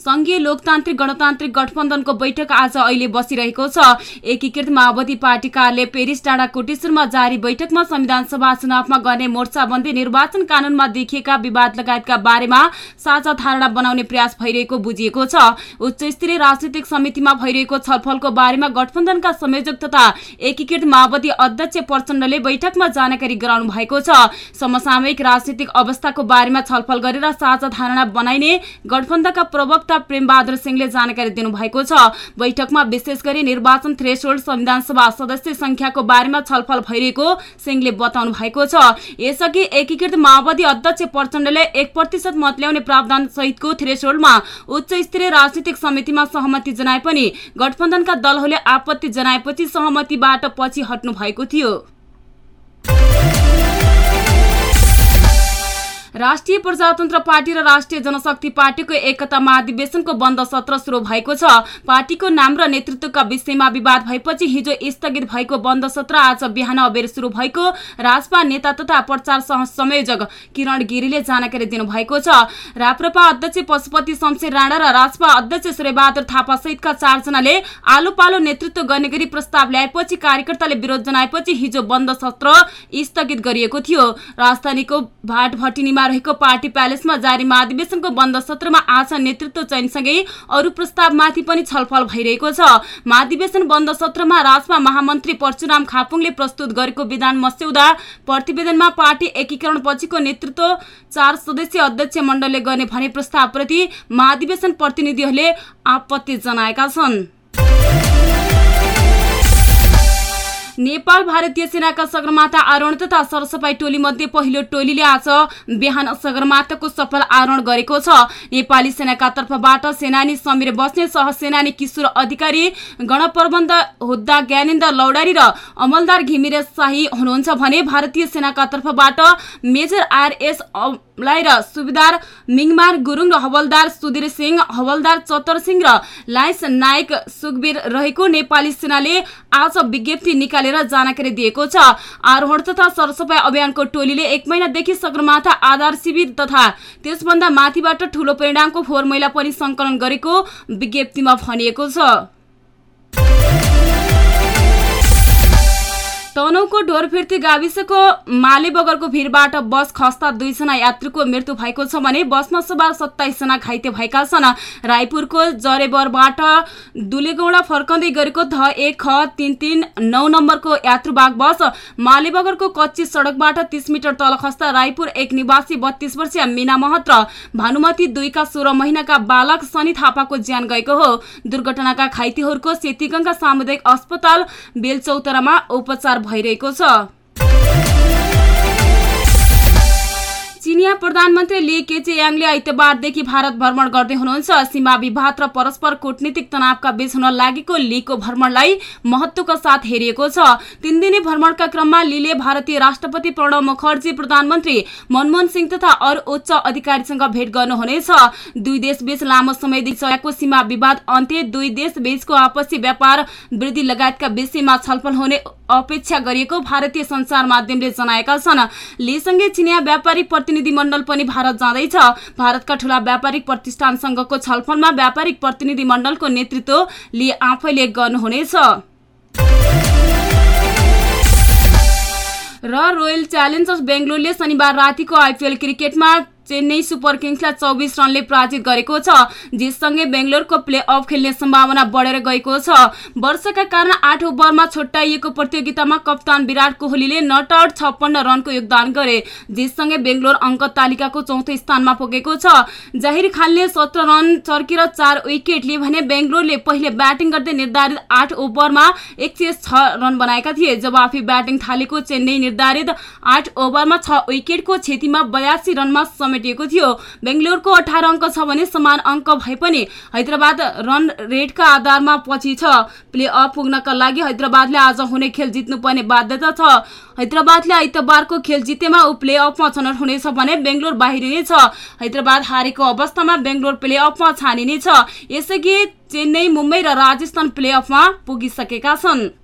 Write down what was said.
संघीय लोकतान्त्रिक गणतान्त्रिक गठबन्धनको बैठक आज अहिले बसिरहेको छ। एकीकृत माओवादी पार्टी कार्यालय पेरिस डाँडा कोटेश्वरमा जारी बैठकमा संविधान सभा चुनावमा गर्ने मोर्चाबन्दी निर्वाचन कानूनमा देखिएका विवाद लगायतका बारेमा साझा धारणा बनाउने प्रयास भइरहेको बुझिएको छ। उच्च स्तरीय राजनीतिक समितिमा भइरहेको छलफलको बारेमा गठबन्धनका संयोजक तथा एकीकृत माओवादी अध्यक्ष प्रचण्डले बैठकमा जानकारी गराउनु भएको छ। समसामयिक राजनीतिक अवस्थाको बारेमा छलफल गरेर साझा धारणा बनाइने गठबन्धनका प्रवक्ता प्रवक्ता प्रेमबहादुर सिंहले जानकारी दिनुभएको छ। बैठकमा विशेष गरी निर्वाचन थ्रेसोल्ड संविधान सभा सदस्य संख्याको बारेमा छलफल भइरहेको सिंहले बताउनु भएको छ। यसअघि एकीकृत माओवादी अध्यक्ष प्रचण्डले एक प्रतिशत मत ल्याउने प्रावधान सहितको थ्रेसोल्डमा उच्च स्तरीय राजनीतिक समितिमा सहमति जनाए पनि गठबन्धनका दलहरूले आपत्ति जनाएपछि सहमतिबाट पछि हट्नु भएको थियो। राष्ट्रिय प्रजातन्त्र पार्टी र राष्ट्रिय जनशक्ति पार्टीको एकता महाधिवेशनको बन्द सत्र शुरू भएको छ। पार्टीको नाम र नेतृत्वका विषयमा विवाद भएपछि हिजो स्थगित भएको बन्द सत्र आज बिहान अबेर शुरू भएको राजपा नेता तथा प्रचार सह संयोजक किरण गिरीले जानकारी दिनुभएको छ। राप्रपा अध्यक्ष पशुपति शमशेर राणा र राजपा अध्यक्ष सूर्यबहादुर थापा सहितका चारजनाले आलो पालो नेतृत्व गर्ने गरी प्रस्ताव ल्याएपछि कार्यकर्ताले विरोध जनाएपछि हिजो बन्द सत्र स्थगित गरिएको थियो। राजधानीको भाटभटिनीमा रहेको पार्टी प्यालेसमा जारी महाधिवेशनको बन्द सत्रमा आज नेतृत्व चयनसँगै अरू प्रस्तावमाथि पनि छलफल भइरहेको छ। महाधिवेशन बन्द सत्रमा राजपा महामन्त्री परशुराम खापुङले प्रस्तुत गरेको विधान मस्यौदा प्रतिवेदनमा पार्टी एकीकरण पछिको नेतृत्व चार सदस्यीय अध्यक्ष मण्डलले गर्ने भने प्रस्तावप्रति महाधिवेशन प्रतिनिधिहरूले आपत्ति जनाएका छन्। नेपाल भारतीय सेनाका सगरमाथा आरोहण तथा सरसफाई टोली मध्ये पहिलो टोलीले आज बिहान सगरमाथाको सफल आरोहण गरेको छ। नेपाली सेनाका तर्फबाट सेनानी समीर बस्ने सहसेनानी किशोर अधिकारी गणप्रबन्ध हुद्दा ज्ञानेन्द्र लौडारी र अमलदार घिमिरे शाही हुनुहुन्छ भने भारतीय सेनाका तर्फबाट मेजर आरएस लाई र सुबेदार मिङमार गुरुङ र हवलदार सुधीर सिंह हवलदार चतर सिंह र लाइस नायक सुखबीर रहेको नेपाली सेनाले आज विज्ञप्ति निकालेर जानकारी दिएको छ। आरोहण तथा सरसफाई अभियानको टोलीले एक महिनादेखि सगरमाथा आधार शिविर तथा त्यसभन्दा माथिबाट ठूलो परिणामको फोहोर मैला पनि संकलन गरेको विज्ञप्तिमा भनिएको छ। तनहुको ढोरफिर्ती गाविसको माले बगरको भिरबाट बस खस्ता दुईजना यात्रीको मृत्यु भएको छ भने बसमा सवार सत्ताइसजना घाइते भएका छन्। रायपुरको जरेबरबाट दुलेगौडा फर्कँदै गरेको ध एक ख तिन तिन नौ नम्बरको यात्रुबाग बस माले बगरको कच्ची सडकबाट तीस मिटर तल खस्दा रायपुर एक निवासी बत्तीस वर्षीय मिना महत र भानुमती दुईका सोह्र महिनाका बालक शनि थापाको ज्यान गएको हो। दुर्घटनाका घाइतेहरूको सेतीगंगा सामुदायिक अस्पताल बेलचौतरामा उपचार भइरहेको छ। चिनिया प्रधानमन्त्री ली केचेयाङले आइतबारदेखि भारत भ्रमण गर्दै हुनुहुन्छ। सीमा विवाद र परस्पर कूटनीतिक तनावका बीच हुन लागेको लीको भ्रमणलाई महत्वका साथ हेरिएको छ। तीन दिने भ्रमणका क्रममा लीले भारतीय राष्ट्रपति प्रणव मुखर्जी प्रधानमन्त्री मनमोहन सिंह तथा अरू उच्च अधिकारीसँग भेट गर्नुहुनेछ। दुई देशबीच लामो समयदेखि चलेको सीमा विवाद अन्त्य दुई देश बीचको आपसी व्यापार वृद्धि लगायतका विषयमा छलफल हुने अपेक्षा गरिएको भारतीय संचार माध्यमले जनाएका छन्। लीसँगै चिनिया व्यापारिक प्रतिनिधि मण्डल पनि भारत जाँदैछ। भारतका ठूला व्यापारिक प्रतिष्ठानसँगको छलफलमा व्यापारिक प्रतिनिधि मण्डलको नेतृत्व ली आफैले गर्नुहुनेछ। र रोयल च्यालेन्जर्स बेङ्गलोरले शनिबार रातिको आइपिएल क्रिकेटमा चेन्नई सुपर किङ्सलाई चौबिस रनले पराजित गरेको छ जिससँगै बेङ्गलोरको प्ले अफ खेल्ने सम्भावना बढेर गएको छ। वर्षका कारण आठ ओभरमा छुट्याइएको प्रतियोगितामा कप्तान विराट कोहलीले नट आउट छप्पन्न रनको योगदान गरे जिससँगै बेङ्गलोर अङ्क तालिकाको चौथो स्थानमा पुगेको छ। जाहिर खानले सत्र रन चर्केर चार विकेट लिए भने बेङ्गलोरले पहिले ब्याटिङ गर्दै निर्धारित आठ ओभरमा एक रन बनाएका थिए। जब आफै ब्याटिङ थालेको चेन्नई निर्धारित आठ ओभरमा छ विकेटको क्षतिमा बयासी रनमा समेटिएको थियो। बेङ्गलोरको अठार अङ्क छ भने समान अङ्क भए पनि हैदराबाद रन रेटका आधारमा पछि छ। प्ले अफ पुग्नका लागि हैदराबादले आज हुने खेल जित्नुपर्ने बाध्यता छ। हैदराबादले आइतबारको खेल जितेमा ऊ प्ले अफमा छनौट हुनेछ भने बेङ्गलोर बाहिरिनेछ हैदराबाद हारेको अवस्थामा बेङ्गलोर प्ले अफमा छानिनेछ यसअघि चेन्नई मुम्बई र राजस्थान प्ले अफमा पुगिसकेका छन्।